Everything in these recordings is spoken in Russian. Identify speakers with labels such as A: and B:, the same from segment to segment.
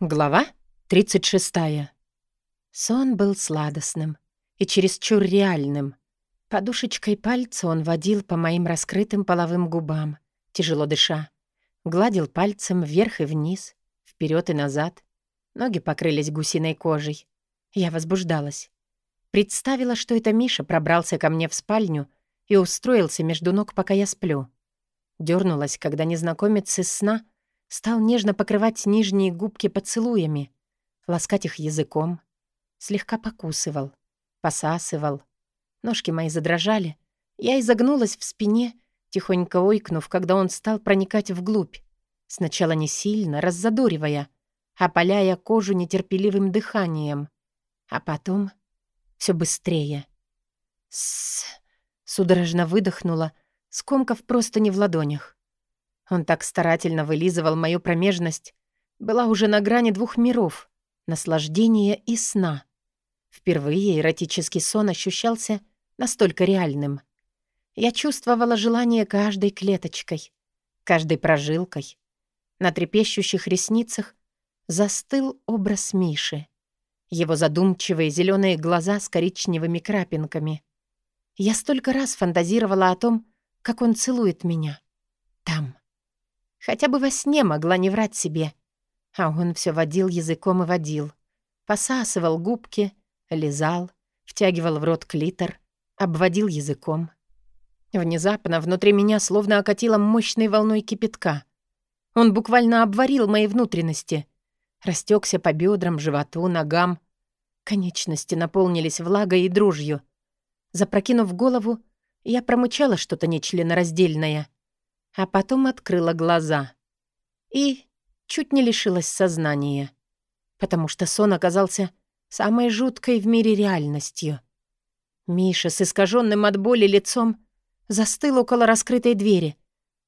A: Глава 36. Сон был сладостным и чересчур реальным. Подушечкой пальца он водил по моим раскрытым половым губам, тяжело дыша. Гладил пальцем вверх и вниз, вперед и назад. Ноги покрылись гусиной кожей. Я возбуждалась. Представила, что это Миша пробрался ко мне в спальню и устроился между ног, пока я сплю. Дёрнулась, когда незнакомец из сна — Стал нежно покрывать нижние губки поцелуями, ласкать их языком. Слегка покусывал, посасывал. Ножки мои задрожали. Я изогнулась в спине, тихонько ойкнув, когда он стал проникать вглубь. Сначала не сильно, раззадоривая, опаляя кожу нетерпеливым дыханием. А потом все быстрее. С... Судорожно выдохнула, скомкав просто не в ладонях. Он так старательно вылизывал мою промежность, была уже на грани двух миров — наслаждения и сна. Впервые эротический сон ощущался настолько реальным. Я чувствовала желание каждой клеточкой, каждой прожилкой. На трепещущих ресницах застыл образ Миши. Его задумчивые зеленые глаза с коричневыми крапинками. Я столько раз фантазировала о том, как он целует меня. Там. Хотя бы во сне могла не врать себе. А он все водил языком и водил. Посасывал губки, лизал, втягивал в рот клитор, обводил языком. Внезапно внутри меня словно окатило мощной волной кипятка. Он буквально обварил мои внутренности. Растекся по бедрам, животу, ногам. Конечности наполнились влагой и дружью. Запрокинув голову, я промычала что-то нечленораздельное — а потом открыла глаза. И чуть не лишилась сознания, потому что сон оказался самой жуткой в мире реальностью. Миша с искаженным от боли лицом застыл около раскрытой двери,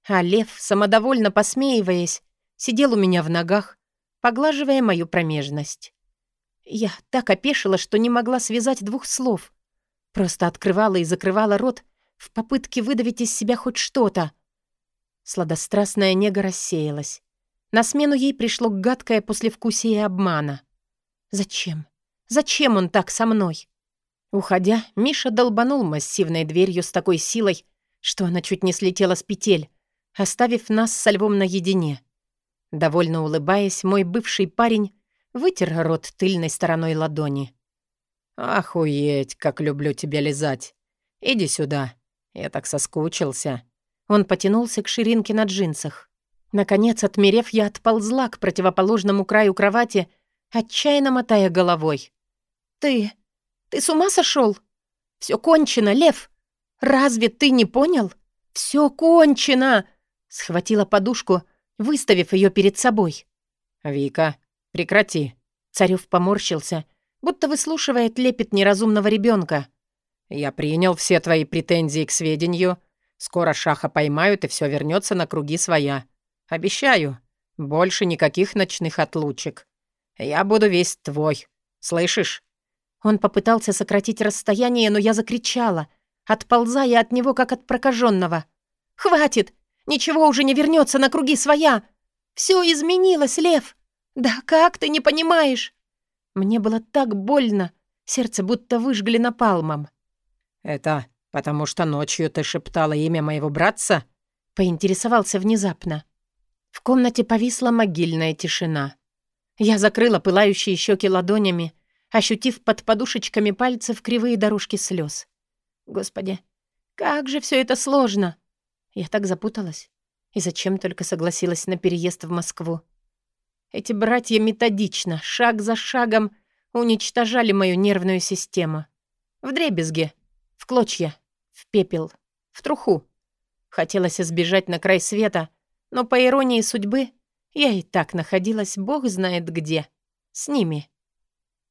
A: а лев, самодовольно посмеиваясь, сидел у меня в ногах, поглаживая мою промежность. Я так опешила, что не могла связать двух слов. Просто открывала и закрывала рот в попытке выдавить из себя хоть что-то — Сладострастная нега рассеялась. На смену ей пришло гадкое послевкусие обмана. Зачем? Зачем он так со мной? Уходя, Миша долбанул массивной дверью с такой силой, что она чуть не слетела с петель, оставив нас со львом наедине. Довольно улыбаясь, мой бывший парень вытер рот тыльной стороной ладони. «Охуеть, как люблю тебя лизать! Иди сюда, я так соскучился!» Он потянулся к ширинке на джинсах. Наконец, отмерев, я отползла к противоположному краю кровати, отчаянно мотая головой. «Ты... ты с ума сошел? Все кончено, Лев! Разве ты не понял? Все кончено!» Схватила подушку, выставив ее перед собой.
B: «Вика, прекрати!»
A: Царев поморщился, будто выслушивает лепет неразумного ребенка.
B: «Я принял все твои претензии к сведению Скоро Шаха поймают, и все вернется на круги своя. Обещаю, больше никаких ночных отлучек. Я буду весь твой. Слышишь?»
A: Он попытался сократить расстояние, но я закричала, отползая от него, как от прокаженного. «Хватит! Ничего уже не вернется на круги своя! Все изменилось, Лев! Да как ты не понимаешь?» Мне было так больно, сердце будто выжгли напалмом.
B: «Это «Потому что ночью ты шептала имя моего братца?»
A: — поинтересовался внезапно. В комнате повисла могильная тишина. Я закрыла пылающие щеки ладонями, ощутив под подушечками пальцев кривые дорожки слез. Господи, как же все это сложно! Я так запуталась. И зачем только согласилась на переезд в Москву? Эти братья методично, шаг за шагом, уничтожали мою нервную систему. В дребезге, в клочья, в пепел, в труху. Хотелось избежать на край света, но, по иронии судьбы, я и так находилась бог знает где. С ними.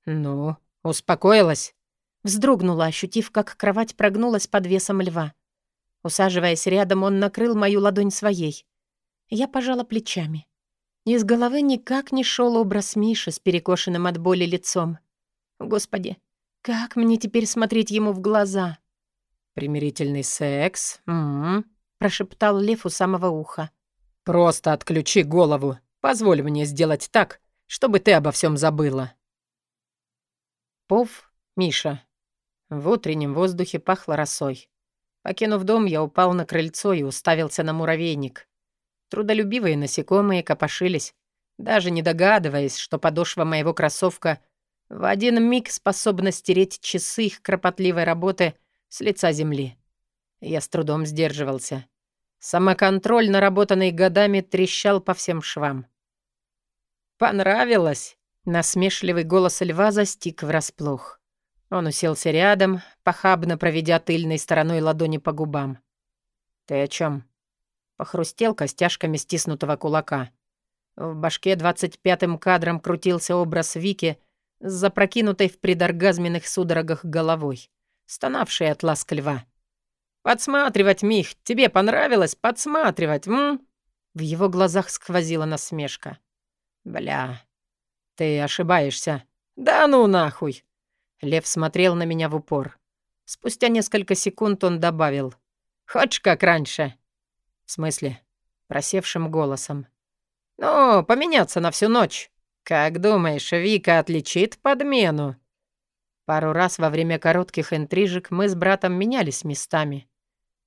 B: «Ну, успокоилась?»
A: Вздрогнула, ощутив, как кровать прогнулась под весом льва. Усаживаясь рядом, он накрыл мою ладонь своей. Я пожала плечами. Из головы никак не шел образ Миши с перекошенным от боли лицом. Господи, как мне теперь смотреть ему в глаза?
B: «Примирительный секс? М-м-м»,
A: прошептал Лев у самого уха.
B: «Просто отключи голову. Позволь мне сделать так, чтобы ты обо всем забыла». Пов, Миша. В утреннем воздухе пахло росой. Покинув дом, я упал на крыльцо и уставился на муравейник. Трудолюбивые насекомые копошились, даже не догадываясь, что подошва моего кроссовка в один миг способна стереть часы их кропотливой работы с лица земли. Я с трудом сдерживался. Самоконтроль, наработанный годами, трещал по всем швам. «Понравилось?» Насмешливый голос льва застиг врасплох. Он уселся рядом, похабно проведя тыльной стороной ладони по губам. «Ты о чем? Похрустел костяшками стиснутого кулака. В башке двадцать пятым кадром крутился образ Вики с запрокинутой в предоргазменных судорогах головой, стонавшей от ласк льва. «Подсматривать, Мих, тебе понравилось подсматривать, м?» В его глазах сквозила насмешка. «Бля, ты ошибаешься». «Да ну нахуй!» Лев смотрел на меня в упор. Спустя несколько секунд он добавил. «Хочешь, как раньше?» «В смысле?» Просевшим голосом. «Ну, поменяться на всю ночь. Как думаешь, Вика отличит подмену?» Пару раз во время коротких интрижек мы с братом менялись местами.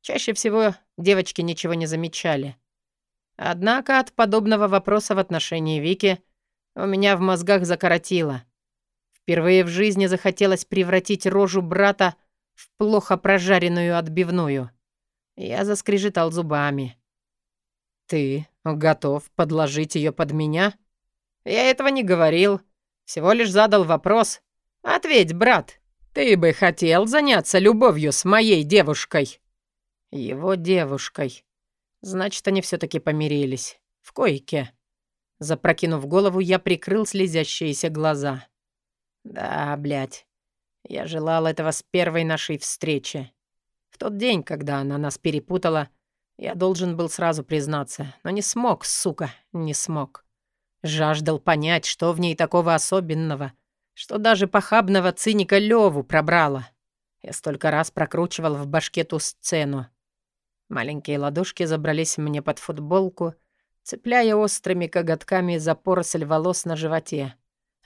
B: Чаще всего девочки ничего не замечали. Однако от подобного вопроса в отношении Вики у меня в мозгах закоротило. Впервые в жизни захотелось превратить рожу брата в плохо прожаренную отбивную. Я заскрежетал зубами. «Ты готов подложить ее под меня?» «Я этого не говорил. Всего лишь задал вопрос. Ответь, брат, ты бы хотел заняться любовью с моей девушкой?» Его девушкой. Значит, они все таки помирились. В койке. Запрокинув голову, я прикрыл слезящиеся глаза. Да, блядь. Я желал этого с первой нашей встречи. В тот день, когда она нас перепутала, я должен был сразу признаться, но не смог, сука, не смог. Жаждал понять, что в ней такого особенного, что даже похабного циника Леву пробрало. Я столько раз прокручивал в башке ту сцену. Маленькие ладошки забрались мне под футболку, цепляя острыми коготками за поросль волос на животе.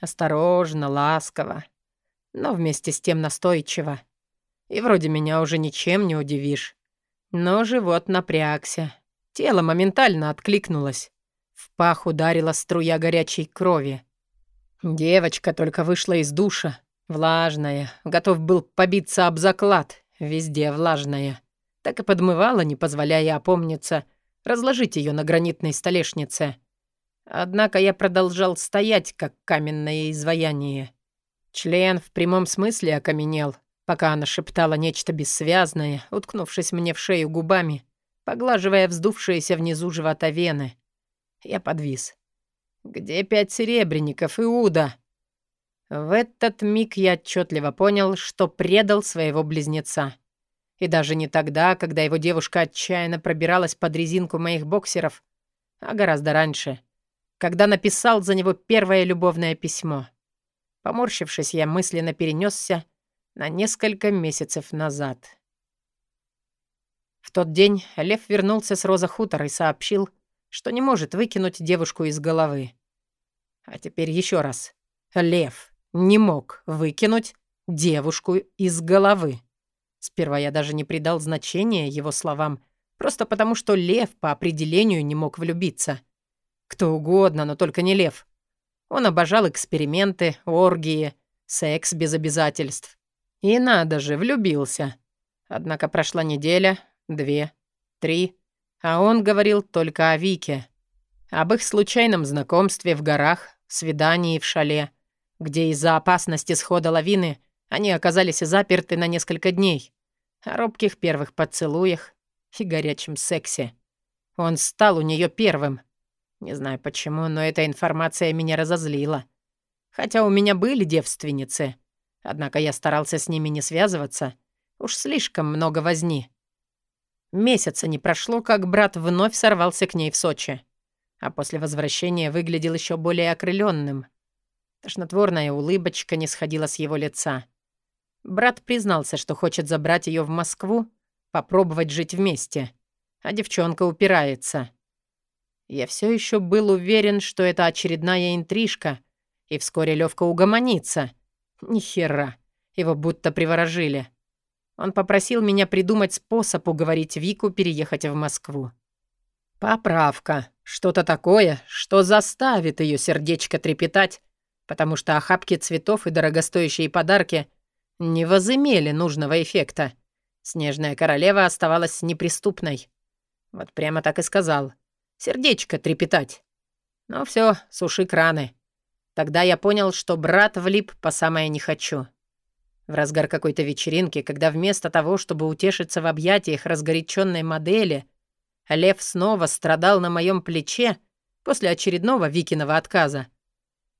B: Осторожно, ласково, но вместе с тем настойчиво. И вроде меня уже ничем не удивишь. Но живот напрягся. Тело моментально откликнулось. В пах ударила струя горячей крови. Девочка только вышла из душа. Влажная. Готов был побиться об заклад. Везде влажная так и подмывала, не позволяя опомниться, разложить ее на гранитной столешнице. Однако я продолжал стоять, как каменное изваяние. Член в прямом смысле окаменел, пока она шептала нечто бессвязное, уткнувшись мне в шею губами, поглаживая вздувшиеся внизу живота вены. Я подвис. «Где пять серебряников, Иуда?» В этот миг я отчетливо понял, что предал своего близнеца. И даже не тогда, когда его девушка отчаянно пробиралась под резинку моих боксеров, а гораздо раньше, когда написал за него первое любовное письмо. Поморщившись, я мысленно перенесся на несколько месяцев назад. В тот день Лев вернулся с Роза Хутор и сообщил, что не может выкинуть девушку из головы. А теперь еще раз. Лев не мог выкинуть девушку из головы. Сперва я даже не придал значения его словам, просто потому что лев по определению не мог влюбиться. Кто угодно, но только не лев. Он обожал эксперименты, оргии, секс без обязательств. И надо же, влюбился. Однако прошла неделя, две, три, а он говорил только о Вике. Об их случайном знакомстве в горах, свидании в шале, где из-за опасности схода лавины они оказались заперты на несколько дней. О робких первых поцелуях и горячем сексе. Он стал у нее первым. Не знаю почему, но эта информация меня разозлила. Хотя у меня были девственницы. Однако я старался с ними не связываться. Уж слишком много возни. Месяца не прошло, как брат вновь сорвался к ней в Сочи. А после возвращения выглядел еще более окрыленным. Тошнотворная улыбочка не сходила с его лица. Брат признался, что хочет забрать ее в Москву, попробовать жить вместе. А девчонка упирается. Я все еще был уверен, что это очередная интрижка, и вскоре Левка угомонится. Ни хера. Его будто приворожили. Он попросил меня придумать способ уговорить Вику переехать в Москву. Поправка. Что-то такое, что заставит ее сердечко трепетать, потому что охапки цветов и дорогостоящие подарки не возымели нужного эффекта. Снежная королева оставалась неприступной. Вот прямо так и сказал. Сердечко трепетать. Ну все, суши краны. Тогда я понял, что брат влип по самое не хочу. В разгар какой-то вечеринки, когда вместо того, чтобы утешиться в объятиях разгоряченной модели, лев снова страдал на моем плече после очередного Викиного отказа,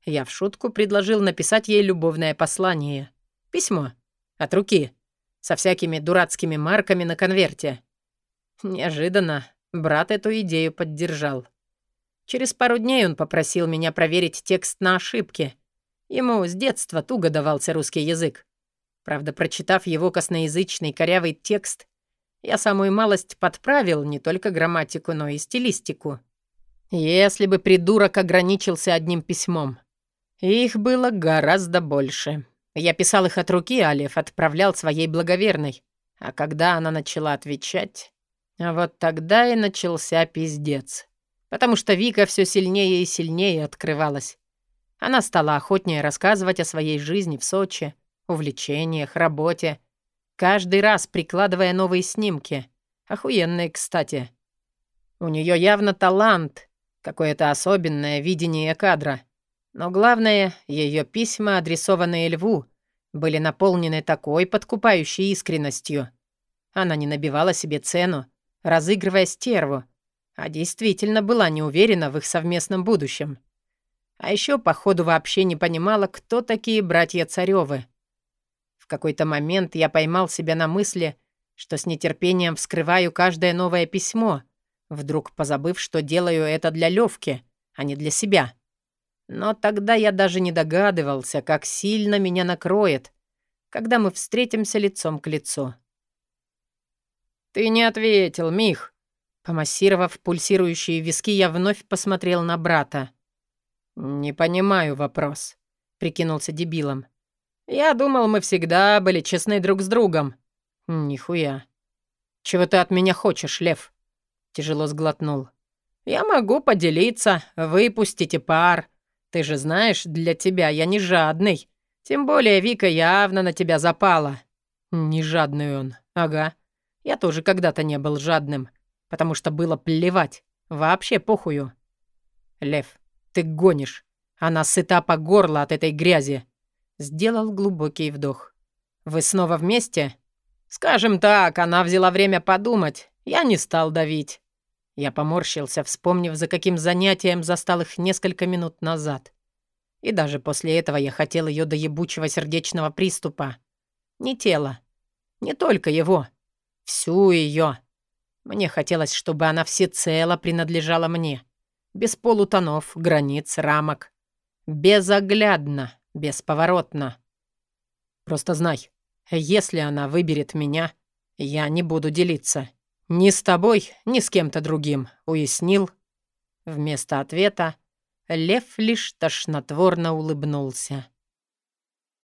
B: я в шутку предложил написать ей любовное послание. Письмо. От руки. Со всякими дурацкими марками на конверте. Неожиданно брат эту идею поддержал. Через пару дней он попросил меня проверить текст на ошибки. Ему с детства туго давался русский язык. Правда, прочитав его косноязычный корявый текст, я самую малость подправил не только грамматику, но и стилистику. Если бы придурок ограничился одним письмом. Их было гораздо больше. Я писал их от руки, а отправлял своей благоверной. А когда она начала отвечать... Вот тогда и начался пиздец потому что Вика все сильнее и сильнее открывалась. Она стала охотнее рассказывать о своей жизни в Сочи, увлечениях, работе, каждый раз прикладывая новые снимки. Охуенные, кстати. У нее явно талант, какое-то особенное видение кадра. Но главное, ее письма, адресованные Льву, были наполнены такой подкупающей искренностью. Она не набивала себе цену, разыгрывая стерву, а действительно была не уверена в их совместном будущем. А еще, походу, вообще не понимала, кто такие братья Царёвы. В какой-то момент я поймал себя на мысли, что с нетерпением вскрываю каждое новое письмо, вдруг позабыв, что делаю это для Левки, а не для себя. Но тогда я даже не догадывался, как сильно меня накроет, когда мы встретимся лицом к лицу. «Ты не ответил, Мих», Помассировав пульсирующие виски, я вновь посмотрел на брата. «Не понимаю вопрос», — прикинулся дебилом. «Я думал, мы всегда были честны друг с другом». «Нихуя». «Чего ты от меня хочешь, Лев?» Тяжело сглотнул. «Я могу поделиться, выпустите пар. Ты же знаешь, для тебя я не жадный. Тем более Вика явно на тебя запала». «Не жадный он, ага. Я тоже когда-то не был жадным потому что было плевать. Вообще похую. Лев, ты гонишь. Она сыта по горло от этой грязи. Сделал глубокий вдох. Вы снова вместе? Скажем так, она взяла время подумать. Я не стал давить. Я поморщился, вспомнив, за каким занятием застал их несколько минут назад. И даже после этого я хотел ее до ебучего сердечного приступа. Не тело. Не только его. Всю ее. Мне хотелось, чтобы она всецело принадлежала мне. Без полутонов, границ, рамок. Безоглядно, бесповоротно. Просто знай, если она выберет меня, я не буду делиться. Ни с тобой, ни с кем-то другим, уяснил? Вместо ответа Лев лишь тошнотворно улыбнулся.